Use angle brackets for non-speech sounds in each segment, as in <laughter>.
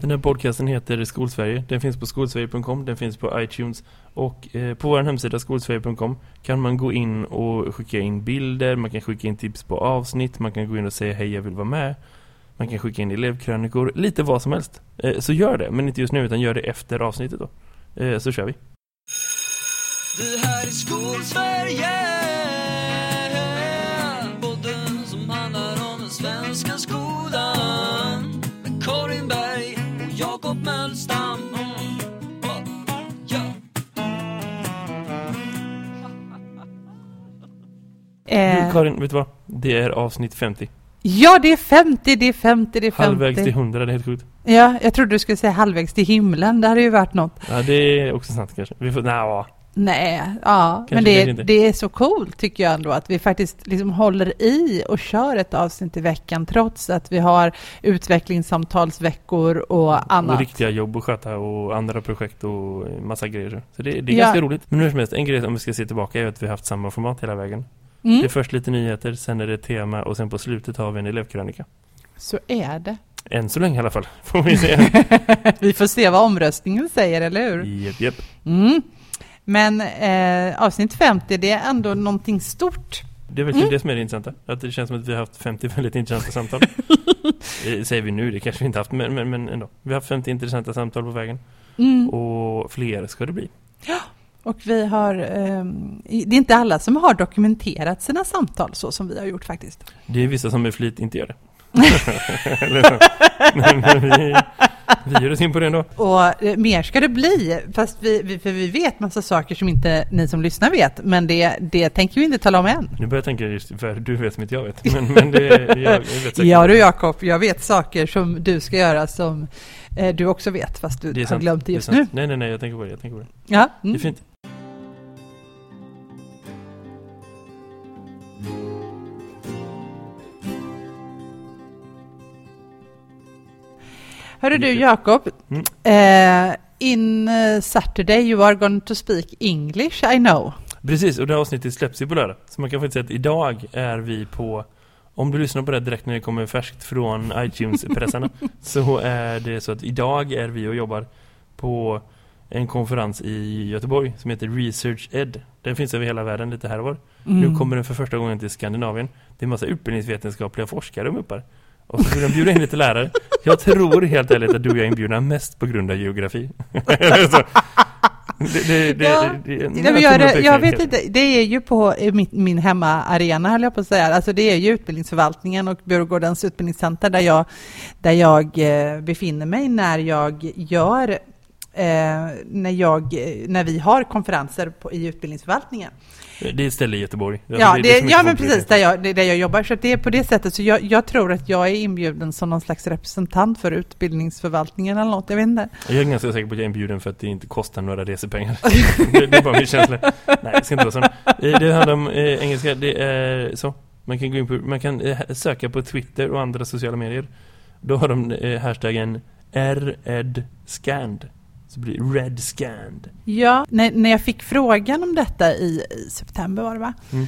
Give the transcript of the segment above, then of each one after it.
Den här podcasten heter Skolsverige. Den finns på skolsverige.com, den finns på iTunes och eh, på vår hemsida skolsverige.com kan man gå in och skicka in bilder, man kan skicka in tips på avsnitt, man kan gå in och säga hej jag vill vara med. Man kan skicka in elevkrönikor, lite vad som helst. Eh, så gör det, men inte just nu utan gör det efter avsnittet då. Eh, så kör vi. Det här är Skolsverige Eh, Nu, Karin, vet du vad? Det är avsnitt 50. ja, det är 50, det är 50, det är 50. Halvvägs till 100, det är helt sjukt. Ja, jag trodde du skulle säga halvvägs till himlen. Det hade ju varit något. Ja, det är också sant kanske. Vi får, nej, Nej, ja, men kanske det, inte. det är så coolt tycker jag ändå att vi faktiskt liksom håller i och kör ett avsnitt i veckan trots att vi har utvecklingssamtalsveckor och annat. Och riktiga jobb att sköta och andra projekt och massa grejer. Så det, det är Ja. ganska roligt. Men hur som helst, en grej om vi ska se tillbaka är att vi har haft samma format hela vägen. Mm, Det är först lite nyheter, sen är det tema och sen på slutet har vi en elevkrönika. så är det. Än så länge i alla fall, <laughs> får vi se. <laughs> vi får se vad omröstningen säger, eller hur? Japp, japp. Mm. Men eh, avsnitt 50, det är ändå någonting stort. Det är verkligen Mm. det som är det intressanta. Att det känns som att vi har haft 50 väldigt intressanta samtal. det <laughs> säger vi nu, det kanske vi inte haft, men, men, men ändå. Vi har haft 50 intressanta samtal på vägen. Mm. Och fler ska det bli. Och vi har, ehm, det är inte alla som har dokumenterat sina samtal så som vi har gjort faktiskt. Det är vissa som med flit inte gör det. Men, vi, vi gör oss in på det ändå. Och eh, mer ska det bli, fast vi, vi, för vi vet massa saker som inte ni som lyssnar vet, men det, det tänker vi inte tala om än. Nu börjar jag tänka just för du vet som inte jag vet. Men, men det, jag, jag vet säkert. <laughs> Ja du Jakob, jag vet saker som du ska göra som eh, du också vet, fast du det har glömt det just sant. nu. Nej, nej, nej, jag tänker på det. Jag tänker på det. Ja, Det är mm. fint. Hörru du Jakob, Mm. eh, in eh, Saturday you are going to speak English, I know. Precis, och det här avsnittet släpps ju på lördag. Så man kan faktiskt säga att idag är vi på... Om du lyssnar på det direkt när det kommer färskt från iTunes-pressarna <laughs> så är det så att idag är vi och jobbar på en konferens i Göteborg som heter Research Ed. Den finns över hela världen lite här och var. Mm. Nu kommer den för första gången till Skandinavien. Det är en massa utbildningsvetenskapliga forskare de uppar. Och så vill de bjuda in lite lärare. Jag tror helt ärligt att du och jag är inbjudna mest på grund av geografi. <laughs> så, det, Ja, jag, jag vet inte, det är ju på min, min hemmaarena höll jag på att säga. Alltså det är ju utbildningsförvaltningen och Bjurgårdens utbildningscenter där jag, där jag eh, befinner mig när jag gör eh, när, jag, när vi har konferenser på, i utbildningsförvaltningen. Det är ett ställe i Göteborg. Alltså, Ja, är det, som ja men precis, där jag, det- där jag jobbar. Så det är på det sättet. Så jag, jag tror att jag är inbjuden som någon slags representant för utbildningsförvaltningen eller något. Jag vet inte. Jag är ganska säker på att jag är inbjuden för att det inte kostar några resepengar. <laughs> det, det är bara min känsla. Nej, det ska inte vara så. Eh, Det handlar om eh, engelska. Det är så. Man kan gå in på, man kan eh, söka på Twitter och andra sociala medier. Då har de eh, hashtaggen REDSCAND. Så blir det REDSCAND. Ja, när, när jag fick frågan om detta i, i september var det va? Mm.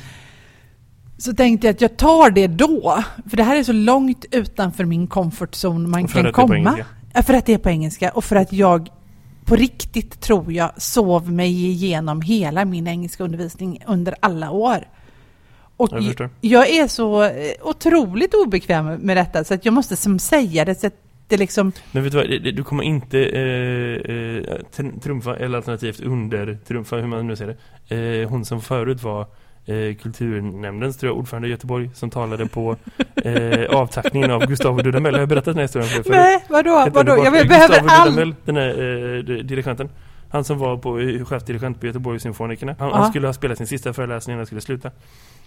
Så tänkte jag att jag tar det då. För det här är så långt utanför min comfort zone man kan komma. för att det är på engelska och för att jag på riktigt tror jag sov mig igenom hela min engelska undervisning under alla år. Och Jag jag är så otroligt obekväm med detta så att jag måste som säga det så att det liksom... Men vet du vad, du kommer inte eh, eh, tr- trumfa eller alternativt under trumfa, hur man nu säger det. Eh, hon som förut var eh, kulturnämndens tror jag, ordförande i Göteborg som talade på <laughs> eh, avtackningen av Gustavo Dudamel. Har jag berättat den här historien för dig? Nej, vadå? Vadå? Jag Eh, behöver Gustavo all... Dudamel, den här eh, di- dirigenten. Han som var på eh, chefdirigent på Göteborgssymfonikerna. Han, Ja. han skulle ha spelat sin sista föreläsning när han skulle sluta.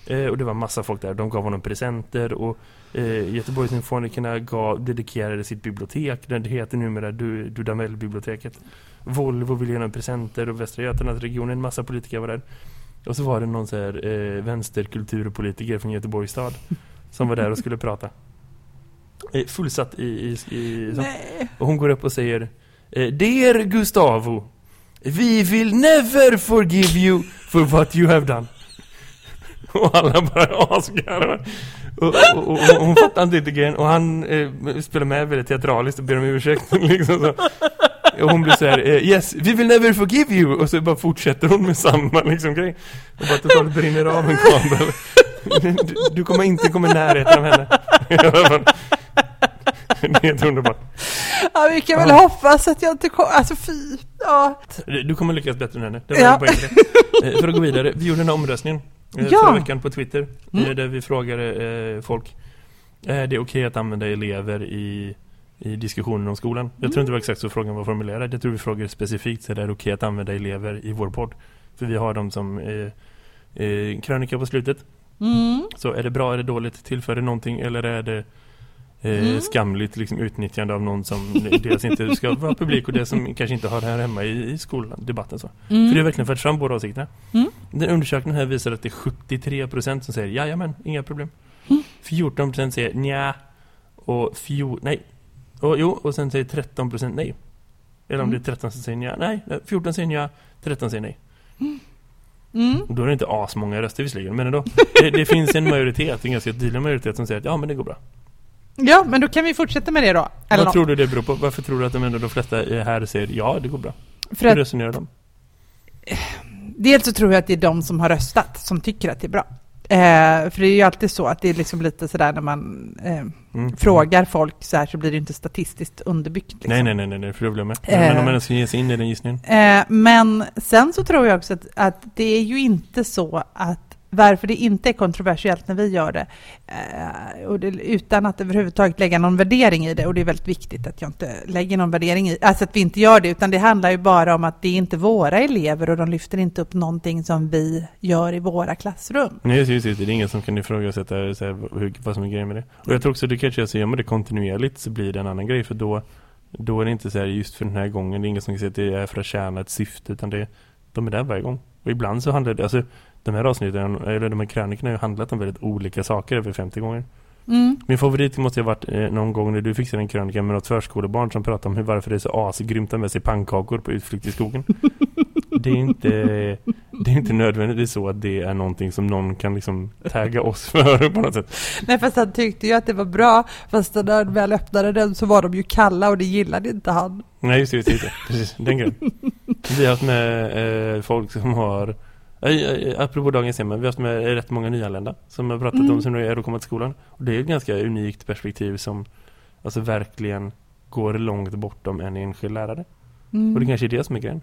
Eh, och det var massa folk där. De gav honom presenter och eh, Göteborgssymfonikerna gav, dedikerade sitt bibliotek. Det heter numera du, Dudamel-biblioteket. Volvo ville ge honom presenter och Västra Götalandsregionen, en massa politiker var där. Och så var det någon så här, eh, vänsterkulturpolitiker från Göteborgs stad som var där och skulle prata. Eh, fullsatt i, i, i. Och hon går upp och säger eh, Dear Gustavo We will never forgive you for what you have done. <laughs> Och alla bara asgarvar. och, och, och, och hon fattar inte riktigt grejen och han eh, spelar med väldigt teatraliskt och ber om ursäkt <laughs> liksom så. Och hon blir så här, eh, yes, we will never forgive you och så bara fortsätter hon med samma liksom grej och bara totalt brinner av en kabel du, du kommer inte komma i närheten av henne <laughs> det är helt underbart Ja, vi kan väl Ja. hoppas att jag inte kommer... Alltså fy. Ja. Du kommer lyckas bättre än henne. Det var Ja. Eh, För att gå vidare, vi gjorde den här omröstningen eh, Ja. förra veckan på Twitter eh, Mm. där vi frågade eh, folk är det okej att använda elever i, i diskussionen om skolan? Jag tror inte det var exakt så frågan var formulerad. Jag tror vi frågade specifikt så är det okej att använda elever i vår podd? För vi har dem som eh, eh, krönika på slutet. Mm. Så är det bra, är det dåligt? Tillför det någonting eller är det eh, Mm. skamligt liksom, utnyttjande av någon som dels inte ska vara publik och det som kanske inte har här hemma i, i skoldebatten så. Mm. För det har verkligen fört fram båda åsikterna. Mm. Den undersökningen här visar att det är 73% som säger jajamän, inga problem. Mm. 14% säger nja och fjo, nej. Och, jo, och sen säger 13% nej. Eller om Mm. det är 13 som säger nja, nej. 14 säger nja, 13 säger nej. Mm. Då är det inte asmånga röster visserligen, men ändå. <laughs> Det, det finns en majoritet, en ganska tydlig majoritet som säger att ja men det går bra. Ja, men då kan vi fortsätta med det då. Eller Vad något. tror du det beror på? Varför tror du att de, ändå, de flesta här säger ja det går bra? För Hur resonerar de? Dels så tror jag att det är de som har röstat som tycker att det är bra. Eh, för det är ju alltid så att det är liksom lite sådär när man eh, Mm. frågar folk så här så blir det inte statistiskt underbyggt. Liksom. Nej, nej, nej, nej, för det blir jag med. Eh. Men om man ens ska ge sig in i den gissningen. Eh, men sen så tror jag också att, att det är ju inte så att varför det inte är kontroversiellt när vi gör det, eh, och det utan att överhuvudtaget lägga någon värdering i det, och det är väldigt viktigt att jag inte lägger någon värdering i, alltså att vi inte gör det, utan det handlar ju bara om att det är inte våra elever och de lyfter inte upp någonting som vi gör i våra klassrum. Nej, just, just, just, det är ingen som kan ifrågasätta så här, hur, vad som är grejen med det. Och jag tror också att det kanske är så, gör man det kontinuerligt så blir det en annan grej, för då, då är det inte så här just för den här gången, det är ingen som kan säga att det är för att tjäna ett syfte, utan det, de är där varje gång. Och ibland så handlar det, alltså de här avsnitten, eller de här krönikorna har handlat om väldigt olika saker över 50 gånger. Mm. Min favorit måste ha varit eh, någon gång när du fixade en krönika med något förskolebarn som pratade om hur varför det är så asgrymt med sig pannkakor på utflykt i skogen. <laughs> det är inte det är inte nödvändigt så att det är någonting som någon kan liksom tagga oss för på något sätt. Nej, fast han tyckte ju att det var bra, fast när han väl öppnade den så var de ju kalla och det gillade inte han. Nej, just det, just det, just det. Precis, den grejen. Vi har haft med eh, folk som har Apropå dagens tema, vi har haft med rätt många nyanlända som har pratat Mm. om som är komma till skolan. Och det är ett ganska unikt perspektiv som alltså verkligen går långt bortom en enskild lärare. Mm. Och det kanske är det som är grejen.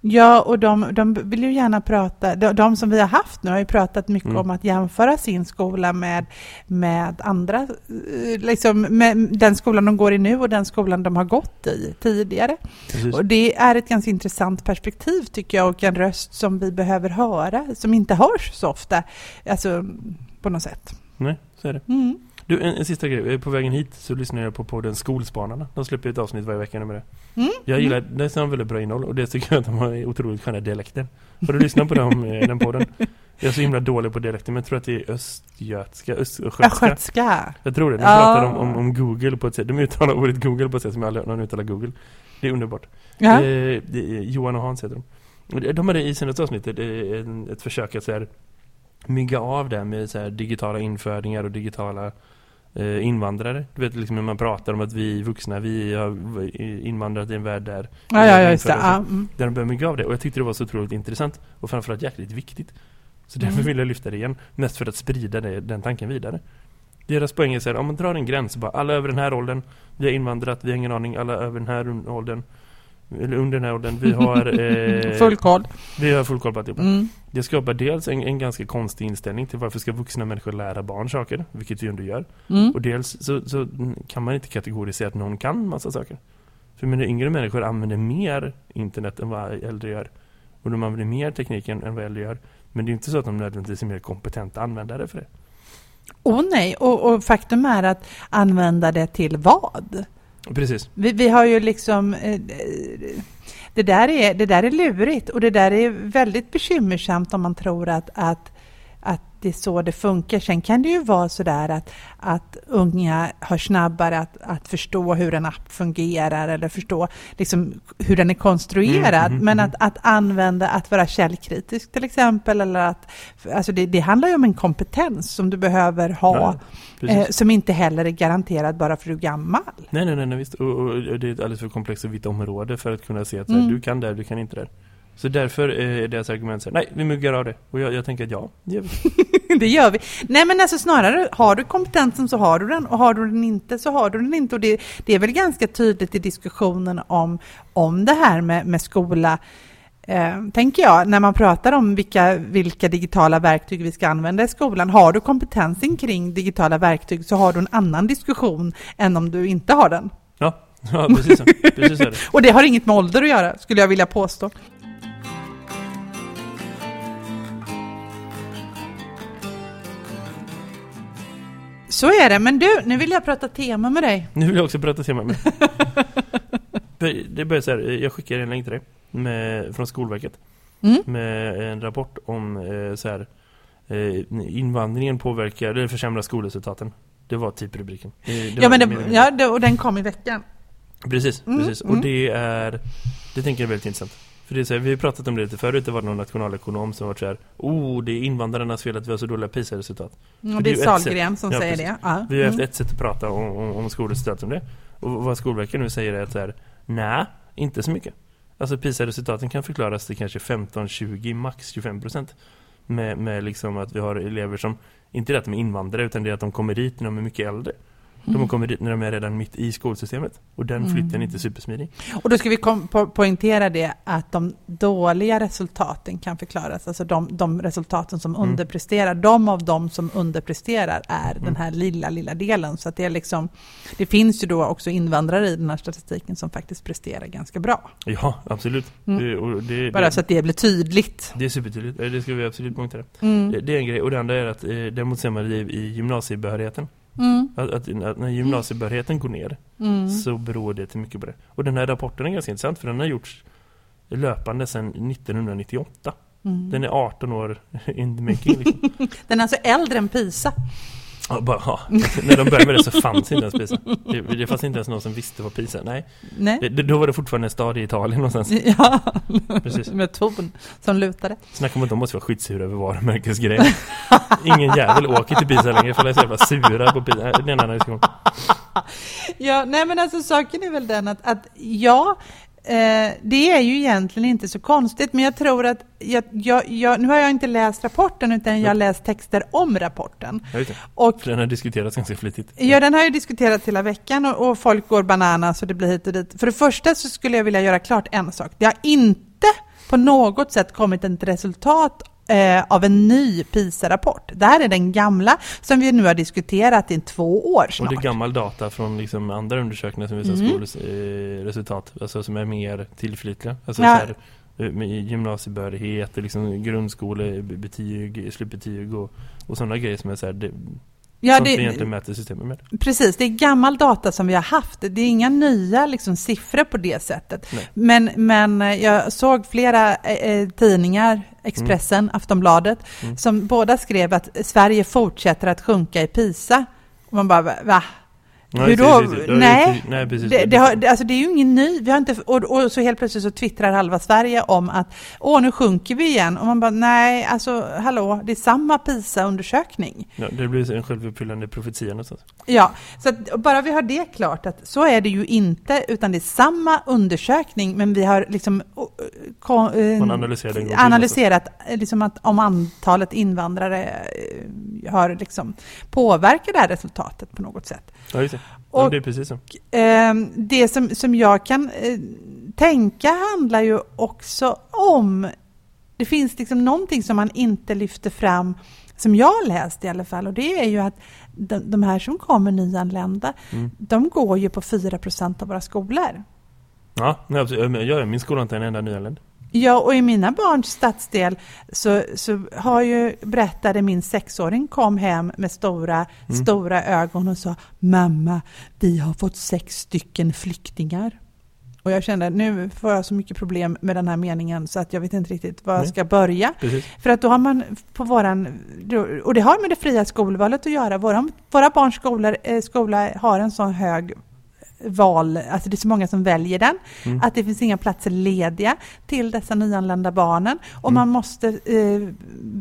Ja, och de, de vill ju gärna prata, de, de som vi har haft nu har ju pratat mycket Mm. om att jämföra sin skola med, med andra, eh, liksom med den skolan de går i nu och den skolan de har gått i tidigare. Precis. Och det är ett ganska intressant perspektiv tycker jag och en röst som vi behöver höra, som inte hörs så ofta, alltså på något sätt. Nej, så är det. Mm. Du, en, en sista grej. På vägen hit så lyssnar jag på podden Skolspanarna. De släpper ett avsnitt varje vecka med det. Mm. Jag gillar, det är väldigt bra innehåll och det tycker jag att de har otroligt sköna dialekter. Har du lyssnat på dem, <laughs> eh, den podden? Jag är så himla dålig på dialekter men jag tror att det är östgötska, östgötska. Jag tror det. De pratar om, om, om Google på ett sätt. De uttalar ordet Google på ett sätt som jag aldrig hört någon uttala Google. Det är underbart. Ja. Eh, Johan och Hans heter de. De hade i senaste avsnittet eh, en- ett försök att så här, mygga av det med så digitala infödingar och digitala invandrare. Du vet liksom när man pratar om att vi vuxna, vi har invandrat i en värld där Ja, ja, ja, just det. Ja, mm. där de börjar mygga av det. Och jag tyckte det var så otroligt intressant och framförallt jäkligt viktigt. Så därför Mm. vill jag lyfta det igen. Mest för att sprida det, den tanken vidare. Deras poäng är så här, om man drar en gräns, bara alla över den här åldern, vi har invandrat, vi har ingen aning, alla över den här åldern, eller under den här åldern, vi har, <laughs> eh, Full koll. vi har full koll på alltihopa. Mm. Det skapar dels en, en ganska konstig inställning till varför ska vuxna människor lära barn saker, vilket vi ändå gör. Mm. Och dels så, så kan man inte kategoriskt säga att någon kan massa saker. För men yngre människor använder mer internet än vad äldre gör. Och de använder mer teknik än, vad äldre gör. Men det är inte så att de nödvändigtvis är mer kompetenta användare för det. Åh nej, och, och faktum är att använda det till vad? Precis. Vi, vi har ju liksom... Eh, eh, det, där är, det där är lurigt och det där är väldigt bekymmersamt om man tror att, att, att det är så det funkar. Sen kan det ju vara så där att, att unga har snabbare att, att förstå hur en app fungerar eller förstå liksom hur den är konstruerad. Mm, mm, Men mm. att, att använda, att vara källkritisk till exempel, eller att, alltså det, det handlar ju om en kompetens som du behöver ha, Ja, eh, som inte heller är garanterad bara för att du är gammal. Nej, nej, nej, nej visst. Och, och, och det är ett alldeles för komplext och vitt område för att kunna se att Mm. du kan där, du kan inte där. Så därför är deras argument så här, nej, vi muggar av det. Och jag, jag tänker att ja, det gör vi. <laughs> det gör vi. Nej men alltså snarare, har du kompetensen så har du den och har du den inte så har du den inte. Och det, det är väl ganska tydligt i diskussionen om, om det här med, med skola. Eh, tänker jag, när man pratar om vilka, vilka digitala verktyg vi ska använda i skolan. Har du kompetensen kring digitala verktyg så har du en annan diskussion än om du inte har den. Ja, <laughs> ja precis så. Precis så det. <laughs> Och det har inget med ålder att göra, skulle jag vilja påstå. Så är det, men du, nu vill jag prata tema med dig. Nu vill jag också prata tema med. För <laughs> Det börjar så här, jag skickar en länk till dig med, från Skolverket Mm. med en rapport om eh, så här, eh, invandringen påverkar eller försämrar skolresultaten. Det var typ rubriken. Eh, det Ja, men det, ja, det, och den kom i veckan. Precis, Mm, precis. Och mm. det är Det tänker jag är väldigt intressant. För det är så här, vi har pratat om det lite förut, det var någon nationalekonom som var så här, oh, det är invandrarnas fel att vi har så dåliga PISA-resultat. För det är Sahlgren som Ja, säger precis. det. Ja. Vi har haft Mm. ett sätt att prata om, om, om skolresultat om det. Och vad Skolverket nu säger är att så här, nej, inte så mycket. Alltså PISA-resultaten kan förklaras till kanske 15, 20, max 25 procent. Med, med liksom att vi har elever som, inte det att de är invandrare, utan det är att de kommer dit när de är mycket äldre. De kommer dit när de är redan mitt i skolsystemet. Och den flytten är Mm. inte supersmidig. Och då ska vi po poängtera det att de dåliga resultaten kan förklaras, alltså de, de resultaten som Mm. underpresterar, de av dem som underpresterar är den Mm. här lilla, lilla delen. Så att det är liksom, det finns ju då också invandrare i den här statistiken som faktiskt presterar ganska bra. Ja, absolut. Mm. Det, det, Bara så att det blir tydligt. det är supertydligt. Eh, Det ska vi absolut poängtera. Mm. Det, det är en grej. Och det andra är att eh, däremot ser man det i, i gymnasiebehörigheten. Mm. Att, att, att när gymnasiebehörigheten går ner Mm. så beror det till mycket på det. Och den här rapporten är ganska intressant för den har gjorts löpande sedan 1998. Mm. Den är 18 år <laughs> in the making. Liksom. <laughs> Den är alltså äldre än PISA. Ja, bara, ja. När de började med det så fanns inte ens PISA. Det, det fanns inte ens någon som visste vad PISA Nej, Nej. det, då var det fortfarande en stad i Italien någonstans. <laughs> Ja, Precis. med torn som lutade. Snacka om att de måste vara skitsura över varumärkesgrejer. Ingen jävel åker till Pisa längre för att jag är så jävla sura på Pisa. Det är en annan diskussion. Ja, nej men alltså saken är väl den att, att ja, eh, det är ju egentligen inte så konstigt, men jag tror att, jag, jag, jag, nu har jag inte läst rapporten utan jag har läst texter om rapporten. Och För den har diskuterats ganska flitigt. Ja, den har ju diskuterats hela veckan och, och folk går bananas och det blir hit och dit. För det första så skulle jag vilja göra klart en sak. Det har inte på något sätt kommit ett resultat eh, av en ny PISA-rapport. Det här är den gamla som vi nu har diskuterat i två år Och snart. det är gammal data från liksom andra undersökningar som visar Mm. skolresultat, eh, alltså som är mer tillförlitliga. Alltså Ja. så här, eh, med gymnasiebehörighet, och liksom grundskolebetyg, slutbetyg och, och sådana grejer som är så här, det, ja, vi det, egentligen mäter systemet med. Precis, det är gammal data som vi har haft. Det är inga nya liksom, siffror på det sättet. Nej. Men, men eh, jag såg flera eh, eh, tidningar, Expressen, Aftonbladet, Mm. som båda skrev att Sverige fortsätter att sjunka i PISA. Och man bara, va? Det- då? det- det- Nej, nej precis. Det, det, har, alltså det är ju ingen ny, vi har inte, och, och så helt plötsligt så twittrar halva Sverige om att åh, nu sjunker vi igen. Och man bara, nej, alltså hallå, det är samma PISA-undersökning. Ja, det blir en självuppfyllande profetia någonstans. Ja, så att bara vi har det klart att så är det ju inte, utan det är samma undersökning, men vi har liksom uh, ko- eh, Man till, analyserat eh, liksom att om antalet invandrare eh, har liksom påverkat det här resultatet på något sätt. Ja, just det. Ja, Och- det är precis så. Det som, som jag kan tänka handlar ju också om, det finns liksom någonting som man inte lyfter fram, som jag läst i alla fall, och det är ju att de, de här som kommer nyanlända, Mm. de går ju på 4% av våra skolor. Ja, nej, absolut. Ja, ja, min skola har inte en enda nyanländ. Ja, och i mina barns stadsdel så, så har ju, berättade min sexåring kom hem med stora, Mm. stora ögon och sa Mamma, vi har fått sex stycken flyktingar. Och jag kände nu får jag så mycket problem med den här meningen så att jag vet inte riktigt var jag Nej. ska börja. Precis. För att då har man på våran, och det har med det fria skolvalet att göra, våra, våra barns skolor, eh, skola har en sån hög val, alltså det är så många som väljer den, Mm. att det finns inga platser lediga till dessa nyanlända barnen och Mm. man måste, eh,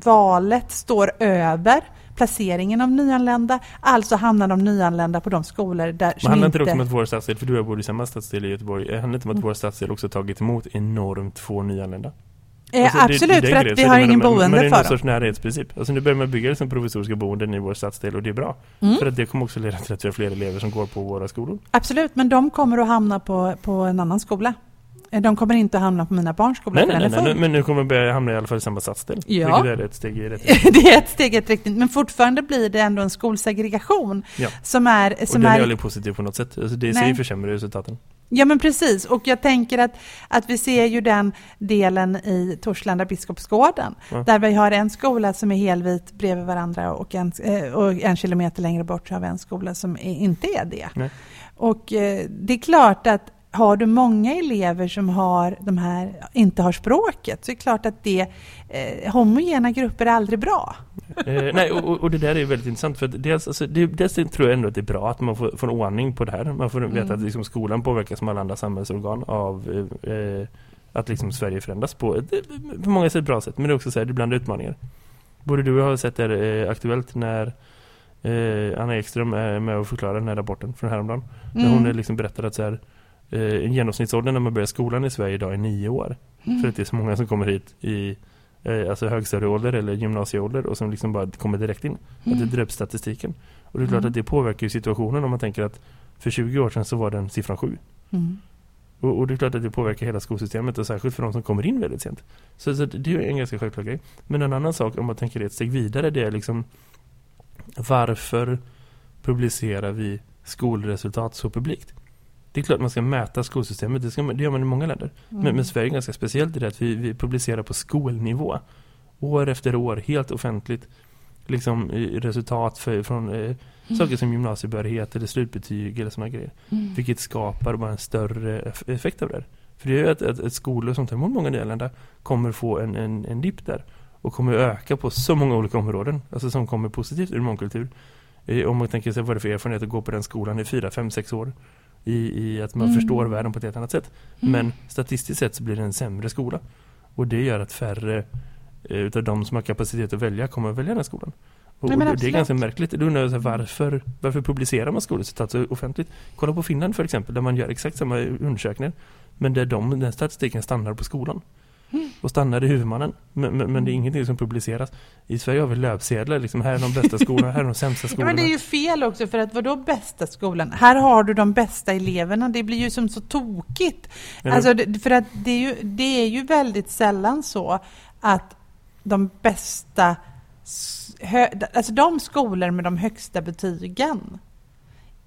valet står över placeringen av nyanlända, alltså hamnar de nyanlända på de skolor där Men handlar inte... det också om att vår stadsdel, för du bor i samma stadsdel i Göteborg, eh, handlar inte om att Mm. vår stadsdel också tagit emot enormt få nyanlända? Eh, Alltså, det- absolut, det är för att vi har det- ingen men, Men boende det är någon dem. sorts närhetsprincip. Alltså nu börjar man bygga liksom provisoriska boenden i vår stadsdel och det är bra. Mm. För att det kommer också leda till att vi har fler elever som går på våra skolor. Absolut, men de kommer att hamna på, på en annan skola. Eh, De kommer inte att hamna på mina barns skola, Nej, nej, nej, nej, men nu kommer vi börja hamna i alla fall i samma stadsdel. Ja. Vilket är ett steg i rätt <laughs> det är ett steg i rätt riktning, men fortfarande blir det ändå en skolsegregation Ja. som är... Och Som den är aldrig positiv på något sätt. Alltså det Nej. sig försämrar resultaten. Ja, men precis. Och jag tänker att, att vi ser ju den delen i Torslanda Biskopsgården, Ja. där vi har en skola som är helvit bredvid varandra och en, eh, och en kilometer längre bort så har vi en skola som inte är det. Nej. Och eh, det är klart att har du många elever som har de här, inte har språket så är det klart att det, eh, homogena grupper är aldrig bra. Eh, nej, och, och- det där är väldigt intressant för dels, alltså, det, dels tror jag ändå att det är bra att man får, får en ordning på det här. Man får veta Mm. att liksom, skolan påverkas som alla andra samhällsorgan av eh, eh, att liksom Sverige förändras på ett eh, på många sätt bra sätt. Men det är också så här, det är ibland utmaningar. Både du har sett det eh, aktuellt när eh, Anna Ekström är med och förklarar den här rapporten från häromdagen. Mm. hon liksom berättar att så här, eh, en genomsnittsålder när man börjar skolan i Sverige idag är nio år. Mm. För att det är så många som kommer hit i eh, alltså högstadieålder eller gymnasieålder och som liksom bara kommer direkt in. Att det Mm. upp statistiken. Och det är klart Mm. att det påverkar ju situationen om man tänker att för 20 år sedan så var den siffran 7. Mm. Och, och det är klart att det påverkar hela skolsystemet och särskilt för de som kommer in väldigt sent. Så, så det är en ganska självklar grej. Men en annan sak om man tänker ett steg vidare det är liksom varför publicerar vi skolresultat så publikt? Det är klart man ska mäta skolsystemet, det, ska man, det gör man i många länder. Mm. Men, men Sverige är ganska speciellt i det att vi, vi publicerar på skolnivå. År efter år, helt offentligt. Liksom resultat för, från eh, saker som gymnasiebehörighet eller slutbetyg eller sådana grejer. Mm. Vilket skapar bara en större eff- effekt av det. För det är ju att, att, att skolor som tar emot många nyanlända kommer få en, en, en dipp där. Och kommer öka på så många olika områden. Alltså som kommer positivt ur mångkultur. Eh, om man tänker sig vad det är för erfarenhet att gå på den skolan i fyra, fem, sex år. I, i att man Mm. förstår världen på ett helt annat sätt. Mm. Men statistiskt sett så blir det en sämre skola. Och det gör att färre eh, utav de som har kapacitet att välja kommer att välja den skolan. Och, Nej, det är ganska märkligt. Då undrar jag här, varför, varför publicerar man skolresultat så offentligt? Kolla på Finland för exempel, där man gör exakt samma undersökningar. Men där de, den statistiken stannar på skolan. Och stannar i huvudmannen. Men, men, men det är ingenting som publiceras. I Sverige har vi löpsedlar, liksom, här är de bästa skolorna, här är de sämsta Ja, skolorna. men det är ju fel också, för att vadå bästa skolan? Här har du de bästa eleverna, det blir ju som så tokigt. Men- Alltså, för att det är, ju, det är ju väldigt sällan så att de bästa, alltså de skolor med de högsta betygen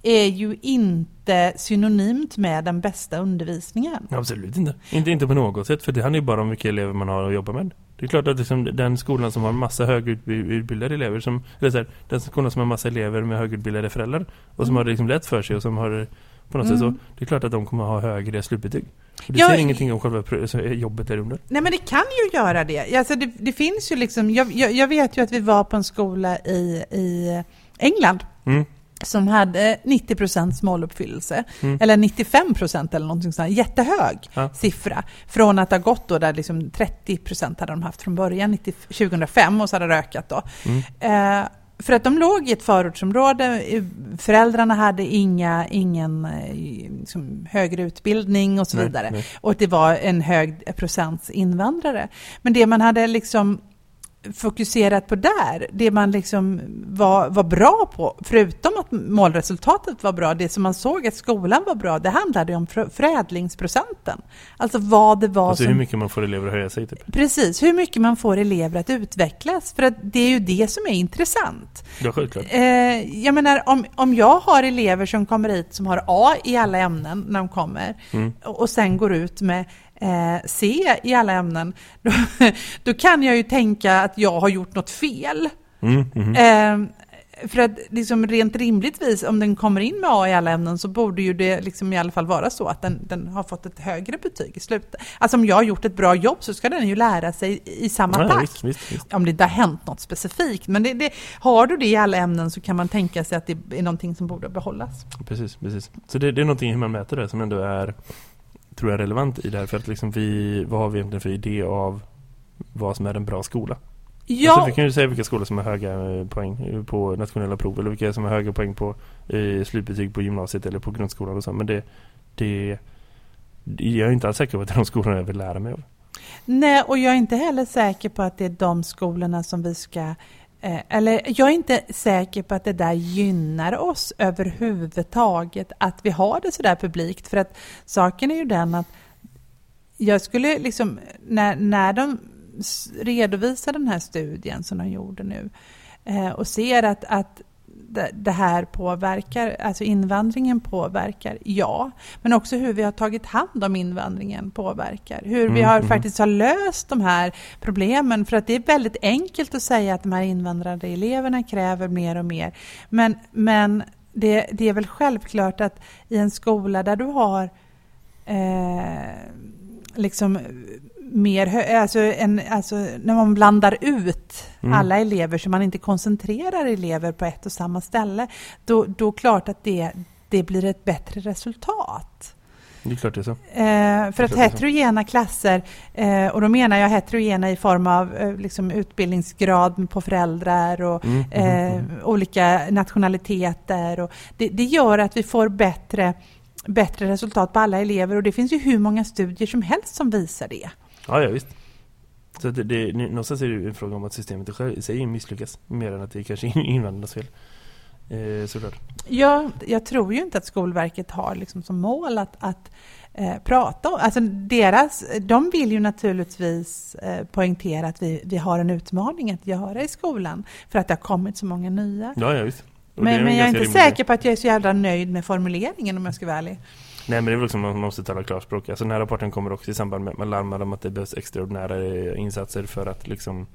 är ju inte synonymt med den bästa undervisningen. Absolut inte. inte. Inte på något sätt, för det handlar ju bara om vilka elever man har att jobba med. Det är klart att liksom den skolan som har massa högutbildade elever, som, eller så här, den skolan som har massa elever med högutbildade föräldrar och som Mm. har det liksom lätt för sig och som har på något sätt så, Mm. det är klart att de kommer ha högre slutbetyg. Och det Ja, säger ingenting om själva pr- så jobbet där under. Nej men det kan ju göra det. Alltså det, det finns ju liksom, jag, jag, jag vet ju att vi var på en skola i, i England Mm. Som hade 90 procents måluppfyllelse, Mm. eller 95 procent eller någonting sånt, jättehög Ja. siffra. Från att ha gått då där liksom 30 procent hade de haft från början, 90, 2005 och så hade det ökat då. Mm. Eh, för att de låg i ett förortsområde, föräldrarna hade inga, ingen eh, liksom, högre utbildning och så Nej, vidare. nej. Och det var en hög procents invandrare. Men det man hade liksom fokuserat på där, det man liksom var, var bra på, förutom att målresultatet var bra, det som man såg att skolan var bra, det handlade om för- förädlingsprocenten. Alltså vad det var Alltså som... hur mycket man får elever att höja sig typ. Precis, hur mycket man får elever att utvecklas. För att det är ju det som är intressant. Ja, självklart. Eh, jag menar, om, om jag har elever som kommer hit som har A i alla ämnen när de kommer Mm. och, och sen går ut med eh, C i alla ämnen, <laughs> då, då kan jag ju tänka att jag har gjort något fel. Mm, mhm. Eh, för att liksom rent rimligtvis, om den kommer in med A i alla ämnen så borde ju det liksom i alla fall vara så att den, den har fått ett högre betyg i slutet. Alltså om jag har gjort ett bra jobb så ska den ju lära sig i samma Ja, takt. visst, visst. Om det inte har hänt något specifikt. Men det, det, har du det i alla ämnen så kan man tänka sig att det är någonting som borde behållas. Precis, precis. Så det, det är någonting hur man mäter det som ändå är tror jag relevant i det här. För att liksom vi, vad har vi egentligen för idé av vad som är en bra skola? Ja, Alltså, vi kan ju säga vilka skolor som har höga eh, poäng på nationella prov eller vilka som har höga poäng på eh, slutbetyg på gymnasiet eller på grundskolan och så. Men det, det, jag är inte alls säker på att det är de skolorna jag vill lära mig av. nej, och jag är inte heller säker på att det är de skolorna som vi ska eh, Eh, eller jag är inte säker på att det där gynnar oss överhuvudtaget, att vi har det sådär publikt. För att saken är ju den att jag skulle liksom, när, när de redovisar den här studien som de gjorde nu eh, och ser att, att det, här påverkar, alltså invandringen påverkar, ja. Men också hur vi har tagit hand om invandringen påverkar. Hur vi har mm. faktiskt har löst de här problemen. För att det är väldigt enkelt att säga att de här invandrade eleverna kräver mer och mer. Men, men det, det är väl självklart att i en skola där du har eh, liksom mer, alltså, en, alltså när man blandar ut Mm. alla elever så man inte koncentrerar elever på ett och samma ställe, då, då klart att det, det blir ett bättre resultat. Det är klart det är så. Eh, för att heterogena klasser, eh, och då menar jag heterogena i form av eh, liksom utbildningsgrad på föräldrar och Mm, mm, eh, mm. olika nationaliteter. Och det, det gör att vi får bättre, bättre resultat på alla elever och det finns ju hur många studier som helst som visar det. Ja, ja visst. Så det, det, någonstans är det en fråga om att systemet i sig misslyckas. Mer än att det är kanske är <laughs> invandrarnas fel. Eh, såklart. Jag, jag tror ju inte att Skolverket har liksom som mål att, att eh, prata om... Alltså deras, de vill ju naturligtvis eh, poängtera att vi, vi har en utmaning att göra i skolan för att det har kommit så många nya. Ja, ja visst. Men, en men jag är inte säker på att jag är så jävla nöjd med formuleringen om jag ska vara ärlig. Nej men det är väl också man måste tala klarspråk. Alltså den här rapporten kommer också i samband med att man larmar om att det behövs extraordinära eh, insatser för att liksom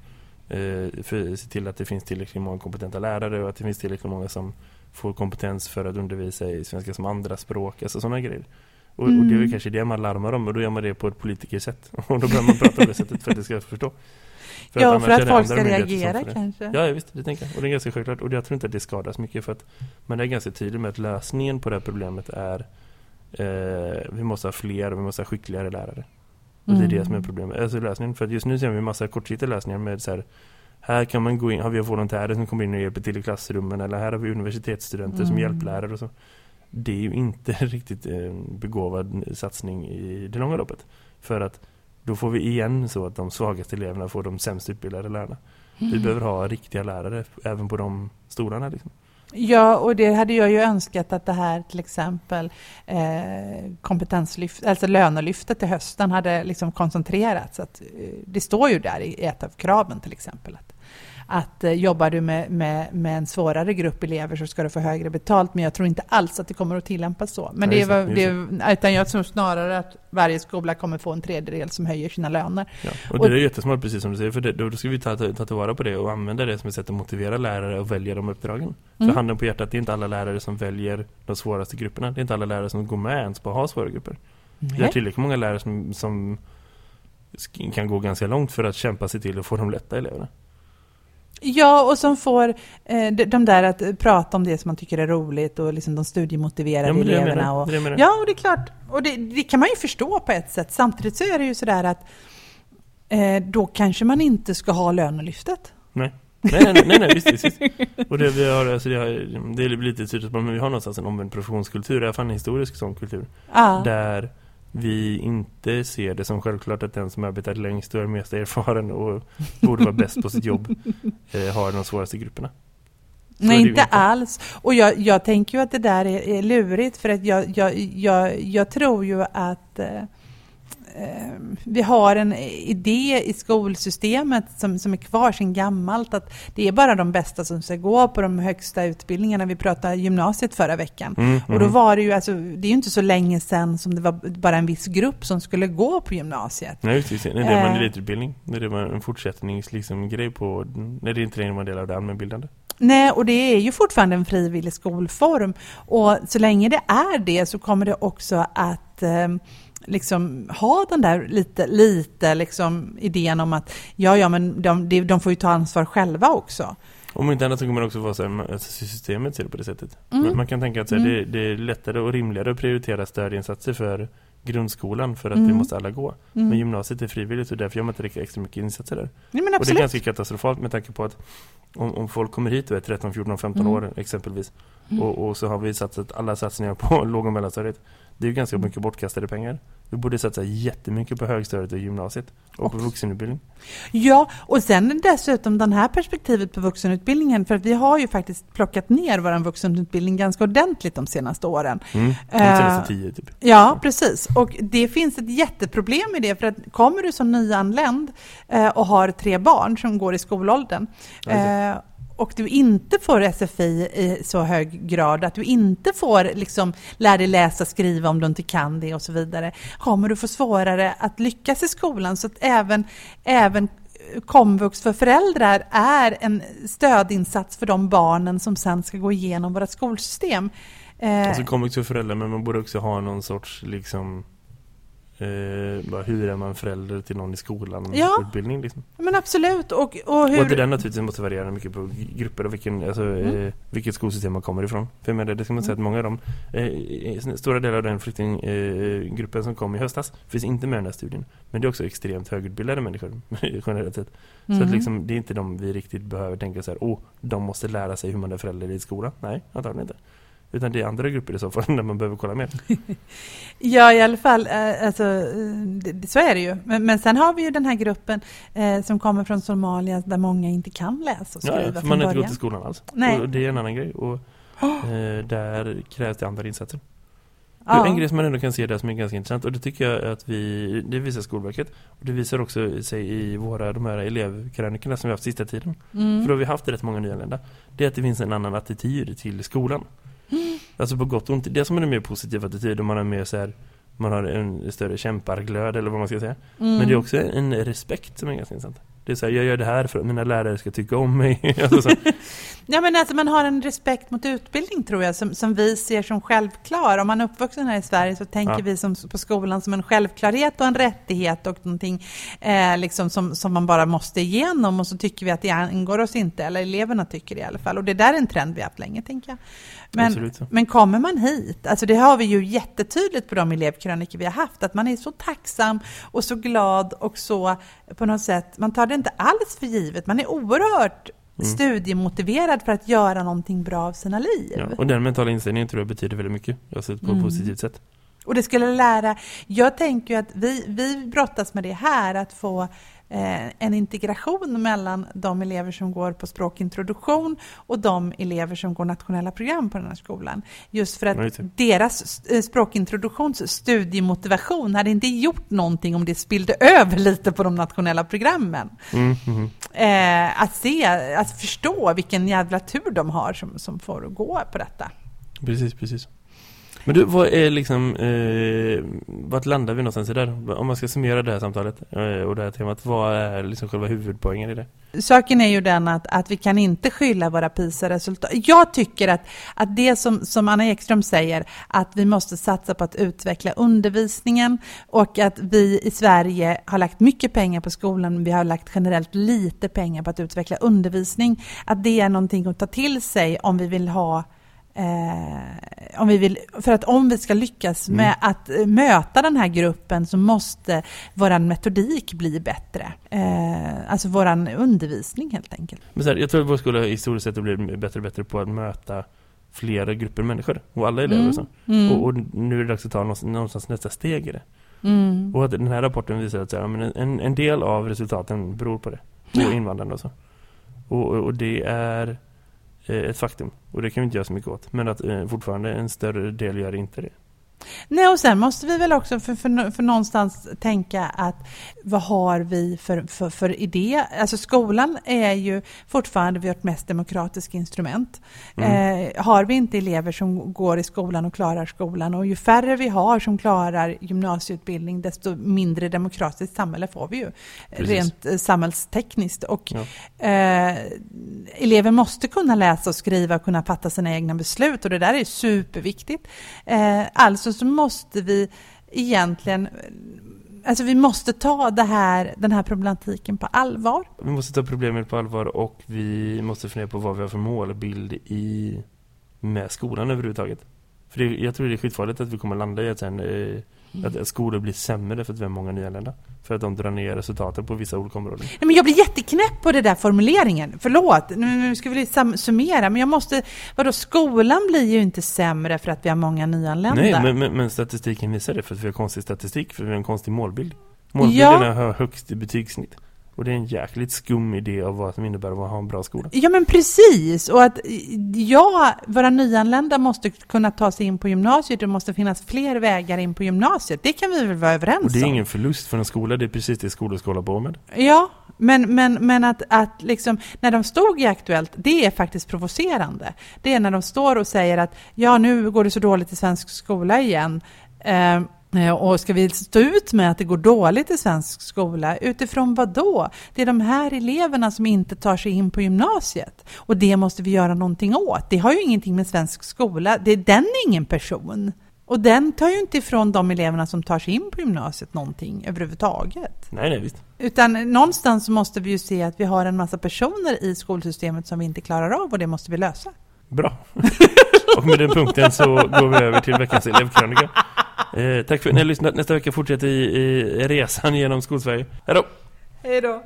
eh, för, se till att det finns tillräckligt många kompetenta lärare och att det finns tillräckligt många som får kompetens för att undervisa i svenska som andra språk, alltså sådana grejer. Och, och det är väl Mm. kanske det man larmar om och då gör man det på ett politikersätt. <laughs> Och då behöver man prata på det sättet för att det ska förstå. ja, annars för att folk ska reagera kanske. Ja, ja, visst, det tänker jag. Och det är ganska självklart. Och jag tror inte att det skadas mycket för att man är ganska tydlig med att lösningen på det här problemet är eh, vi måste ha fler och vi måste ha skickligare lärare. Och det är det som är Mm. problemet. Alltså lösningen. För just nu ser vi en massa kortsiktiga lösningar med så här här kan man gå in, har vi volontärer som kommer in och hjälper till i klassrummen eller här har vi universitetsstudenter som Mm. hjälplärare och så. Det är ju inte <laughs> riktigt en begåvad satsning i det långa loppet. För att då får vi igen så att de svagaste eleverna får de sämst utbildade lärarna. Mm. Vi behöver ha riktiga lärare även på de stolarna. Liksom. Ja, och det hade jag ju önskat att det här till exempel eh, kompetenslyft, alltså lönelyftet till hösten hade liksom koncentrerats. Att, eh, det står ju där i ett av kraven till exempel att, att eh, jobbar du med, med, med en svårare grupp elever så ska du få högre betalt, men jag tror inte alls att det kommer att tillämpas så. Men Ja, det var, det, det, utan jag tror snarare att varje skola kommer få en tredjedel som höjer sina löner. Ja. Och Och- det är jättesmart precis som du säger. För det, då, ska vi ta, ta, ta tillvara på det och använda det som ett sätt att motivera lärare att välja de uppdragen. För Mm. handen på hjärtat, det är inte alla lärare som väljer de svåraste grupperna. Det är inte alla lärare som går med ens på att ha svåra grupper. Vi har Nej. tillräckligt många lärare som, som kan gå ganska långt för att kämpa sig till att få de lätta eleverna. Ja, och som får eh, de, de där att prata om det som man tycker är roligt och liksom de studiemotiverade Ja, det eleverna. menar. Och, Det menar. ja, och det är klart. Och det, det kan man ju förstå på ett sätt. Samtidigt så är det ju sådär att eh, då kanske man inte ska ha lönelyftet. Nej. Nej, nej, nej, nej visst, visst. Och det, vi har, alltså det, har, det är lite tydligt, men vi har någonstans en omvänd professionskultur, i alla fall en historisk sån kultur. Ja. Där vi inte ser det som självklart att den som arbetar längst och är mest erfaren och borde vara bäst på sitt jobb <laughs> eh, har de svåraste grupperna. Så Nej, ju inte alls. Och jag, jag tänker ju att det där är, är lurigt för att jag, jag, jag, jag tror ju att eh, vi har en idé i skolsystemet som, som är kvar sedan gammalt att det är bara de bästa som ska gå på de högsta utbildningarna. Vi pratade gymnasiet förra veckan. Mm, Och då mm. var det ju, alltså, det är ju inte så länge sedan som det var bara en viss grupp som skulle gå på gymnasiet. Nej, det. Nej, det var en Eh. elitutbildning. Det var en fortsättnings liksom, grej på... Nej, det är inte längre en del av det allmänbildande. Nej, och det är ju fortfarande en frivillig skolform. Och så länge det är det så kommer det också att eh, liksom ha den där lite, lite liksom idén om att ja, ja, men de, de får ju ta ansvar själva också. Om inte annat så kommer det också vara så här, att systemet ser det på det sättet. Mm. Man kan tänka att så här, Mm. det, det är lättare och rimligare att prioritera stödinsatser för grundskolan för att Mm. det måste alla gå. Mm. Men gymnasiet är frivilligt och därför gör man inte lika extra mycket insatser där. Nej, Och det är ganska katastrofalt med tanke på att om, om folk kommer hit och är 13, 14, 15 Mm. år exempelvis Mm. och, och så har vi satsat alla satsningar på <laughs> låg- och mellanstadiet. Det är ju ganska mycket bortkastade pengar. Vi borde satsa jättemycket på högstadiet och gymnasiet och på vuxenutbildning. Ja, och sen dessutom den här perspektivet på vuxenutbildningen, för att vi har ju faktiskt plockat ner vår vuxenutbildning ganska ordentligt de senaste åren. Mm. De Eh, senaste tio typ. Ja, precis. Och det finns ett jätteproblem i det, för att kommer du som nyanländ eh, och har tre barn som går i skolåldern Eh, och du inte får SFI i så hög grad, att du inte får liksom, lära dig läsa, skriva om du inte kan det och så vidare, kommer du få svårare att lyckas i skolan. Så att även, även komvux för föräldrar är en stödinsats för de barnen som sen ska gå igenom våra skolsystem. Eh, Alltså komvux för föräldrar men man borde också ha någon sorts liksom eh, bara, hur är man förälder till någon i skolan Ja. utbildning liksom. Men absolut. Och, och Och att det hur... där naturligtvis måste variera mycket på grupper och vilken, alltså, Mm. eh, vilket skolsystem man kommer ifrån. För jag menar, det ska man säga att många av dem, eh, stora delar av den flyktinggruppen eh, som kom i höstas finns inte med i den här studien. Men det är också extremt högutbildade människor <laughs> generellt sett. Så Mm. att liksom, det är inte de vi riktigt behöver tänka så här, åh, de måste lära sig hur man är förälder i skolan. Nej, antagligen inte. Utan det är andra grupper i så fall <laughs> där man behöver kolla mer. <laughs> Ja, i alla fall. Eh, alltså, eh, det, så är det ju. Men, men sen har vi ju den här gruppen eh, som kommer från Somalia där många inte kan läsa och Ja, skriva för från man har inte gått till skolan alls. Nej. Och det är en annan grej. Och eh, där krävs det andra insatser. Ja. En grej som man ändå kan se där som är ganska intressant och det tycker jag att vi, det visar Skolverket och det visar också sig i våra, de här elevkrönikorna som vi har haft sista tiden. För då Mm. har vi haft rätt många nyanlända. Det är att det finns en annan attityd till skolan. Alltså på gott och ont. Det som är en mer positiv attityd och man har mer så här, man har en större kämparglöd eller vad man ska säga. Mm. Men det är också en respekt som är ganska intressant. Det är så här, jag gör det här för att mina lärare ska tycka om mig. <laughs> alltså så. <laughs> Ja, men alltså man har en respekt mot utbildning tror jag som, som vi ser som självklar. Om man är uppvuxen här i Sverige så tänker Ja. vi som, på skolan som en självklarhet och en rättighet och någonting eh, liksom som, som man bara måste igenom och så tycker vi att det angår oss inte, eller eleverna tycker det i alla fall. Och det där är en trend vi har haft länge tänker jag. Men, Absolut men kommer man hit, alltså det har vi ju jättetydligt på de elevkrönikor vi har haft, att man är så tacksam och så glad och så på något sätt, man tar det inte alls för givet, man är oerhört Mm. studiemotiverad för att göra någonting bra av sina liv. Ja, och den mentala inställningen tror jag betyder väldigt mycket. Alltså på Mm. ett positivt sätt. Och det skulle lära, jag tänker ju att vi, vi brottas med det här, att få en integration mellan de elever som går på språkintroduktion och de elever som går nationella program på den här skolan. Just för att deras eh, språkintroduktions studiemotivation hade inte gjort någonting om det spillde över lite på de nationella programmen. Mm. Eh, att se, att förstå vilken jävla tur de har som, som får gå på detta. Precis, precis. Men du, vad är liksom, eh, vart landar vi någonstans i där? Om man ska summera det här samtalet eh, och det här temat, vad är liksom själva huvudpoängen i det? Saken är ju den att, att vi kan inte skylla våra PISA-resultat. Jag tycker att, att det som, som Anna Ekström säger, att vi måste satsa på att utveckla undervisningen och att vi i Sverige har lagt mycket pengar på skolan, men vi har lagt generellt lite pengar på att utveckla undervisning. Att det är någonting att ta till sig om vi vill ha Eh, om vi vill, för att om vi ska lyckas Mm. med att eh, möta den här gruppen så måste vår metodik bli bättre. Eh, alltså vår undervisning helt enkelt. Men så här, jag tror att vår skola historiskt sett blivit bättre och bättre på att möta flera grupper människor och alla elever och så. Mm. Och, och nu är det dags att ta någonstans, någonstans nästa steg i det. Mm. Och att den här rapporten visar att så här, men en, en del av resultaten beror på det. På invandrarna och så. Och, och det är Eh, ett faktum. Och det kan vi inte göra så mycket åt. Men att eh, fortfarande en större del gör inte det. Nej, och sen måste vi väl också för, för, för någonstans tänka att vad har vi för, för, för idé? Alltså skolan är ju fortfarande vårt mest demokratiska instrument. Mm. Eh, har vi inte elever som går i skolan och klarar skolan och ju färre vi har som klarar gymnasieutbildning desto mindre demokratiskt samhälle får vi ju. Precis. Rent eh, samhällstekniskt. Och ja. eh, elever måste kunna läsa och skriva och kunna fatta sina egna beslut och det där är superviktigt. Eh, alltså så måste vi egentligen Alltså vi måste ta det här, den här problematiken på allvar. Vi måste ta problemet på allvar och vi måste fundera på vad vi har för målbild i, med skolan överhuvudtaget. För det, jag tror det är skitfarligt att vi kommer landa i att sen eh, att skolor blir sämre för att vi har många nyanlända. För att de drar ner resultaten på vissa olika områden. Nej, men jag blir jätteknäpp på det där formuleringen. Förlåt, nu, ska vi summera. Men jag måste... Vadå, skolan blir ju inte sämre för att vi har många nyanlända. Nej, men, men, men statistiken visar det för att vi har konstig statistik. För att vi har en konstig målbild. Målbilden ja. har högst betygssnitt. Och det är en jäkligt skum idé av vad som innebär att ha en bra skola. Ja men precis, och att ja, våra nyanlända måste kunna ta sig in på gymnasiet. Det måste finnas fler vägar in på gymnasiet. Det kan vi väl vara överens om. Och det är ingen förlust för en skola, det är precis det skolor ska hålla på med. Ja, men, men, men att, att liksom, när de stod i Aktuellt, det är faktiskt provocerande. Det är när de står och säger att ja, nu går det så dåligt i svensk skola igen. Eh, och ska vi stå ut med att det går dåligt i svensk skola? Utifrån vad då? Det är de här eleverna som inte tar sig in på gymnasiet. Och det måste vi göra någonting åt. Det har ju ingenting med svensk skola, det är den är ingen person. Och den tar ju inte ifrån de eleverna som tar sig in på gymnasiet någonting överhuvudtaget. Nej, nej, visst. Utan någonstans måste vi ju se att vi har en massa personer i skolsystemet som vi inte klarar av och det måste vi lösa. Bra. <laughs> och med den punkten så går vi över till veckans elevkrönika. Eh, tack för att ni har lyssnat. Nästa vecka fortsätter i, i resan genom Skolsverige. Hej då! Hej då!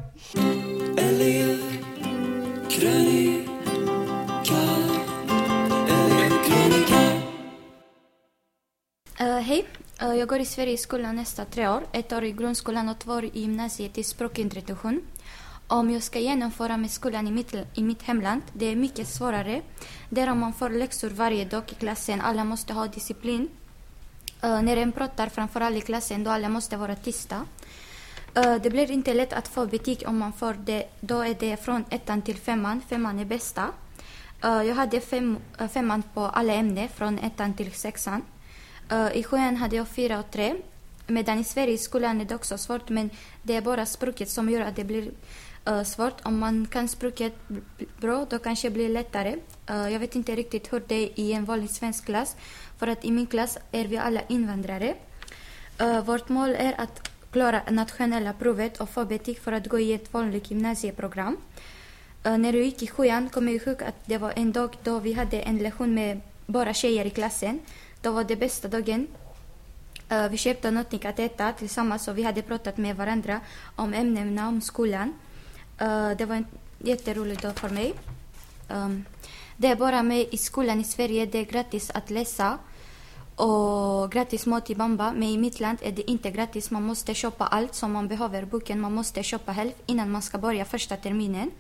Uh, hej, uh, jag går i Sverige i skolan nästa tre år. Ett år i grundskolan och två år i gymnasiet i språkintroduktion. Om jag ska genomföra med skolan i mitt, i mitt hemland, det är mycket svårare. Där om man får läxor varje dag i klassen, alla måste ha disciplin. Eh, när en pratar framförallt i klassen då alla måste vara tysta. Uh, det blir inte lätt att få betyg om man får det. Då är det från ettan till femman. Femman är bästa. Uh, jag hade fem, femman på alla ämnen från ettan till sexan. I sjuan hade jag fyra och tre. Medan i Sverige i skolan är det också svårt men det är bara språket som gör att det blir uh, svårt. Om man kan språket bra då kanske det blir lättare. Uh, jag vet inte riktigt hur det är i en vanlig svensk klass. För att i min klass är vi alla invandrare. Uh, vårt mål är att klara nationella provet och få betyg för att gå i ett vanligt gymnasieprogram. Uh, när jag gick i sjuan kom jag ihåg att det var en dag då vi hade en lektion med bara tjejer i klassen. Det var det bästa dagen. Uh, vi köpte något att äta tillsammans och vi hade pratat med varandra om ämnena om skolan. Uh, det var en jätterolig dag för mig. Um, det är bara med i skolan i Sverige, det är gratis att läsa och gratis mat i Bamba. Men i mitt land är det inte gratis. Man måste köpa allt som man behöver. Boken man måste köpa själv innan man ska börja första terminen.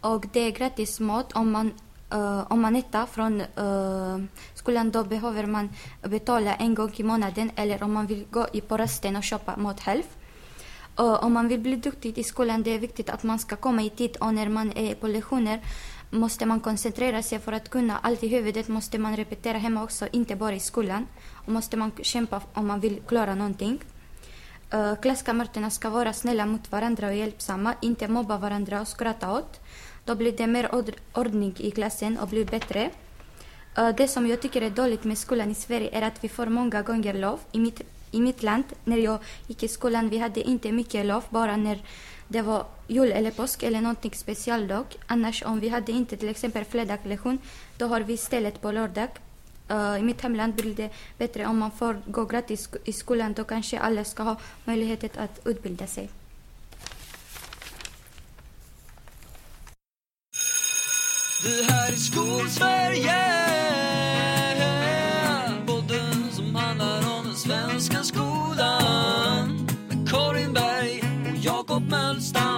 Och det är gratis mat om man Uh, om man äter från uh, skolan då behöver man betala en gång i månaden eller om man vill gå på rösten och köpa mat själv. Och om man vill bli duktig i skolan det är viktigt att man ska komma i tid och när man är på lektioner måste man koncentrera sig för att kunna allt i huvudet måste man repetera hemma också, inte bara i skolan. Och måste man kämpa om man vill klara någonting. Uh, klasskamraterna ska vara snälla mot varandra och hjälpsamma, inte mobba varandra och skratta åt. Då blir det mer ordning i klassen och blir bättre. Uh, det som jag tycker är dåligt med skolan i Sverige är att vi får många gånger lov. I mitt, i mitt land, när jag gick i skolan, vi hade inte mycket lov, bara när det var jul eller påsk eller någonting specialdag. Annars om vi hade inte till exempel fredagslektion, då har vi istället på lördag. Uh, I mitt hemland blir det bättre om man får gå gratis i skolan. Då kanske alla ska ha möjlighet att utbilda sig. Det här är Skolsverige Svenska skolan med Karin Berg och Jakob Mölstam.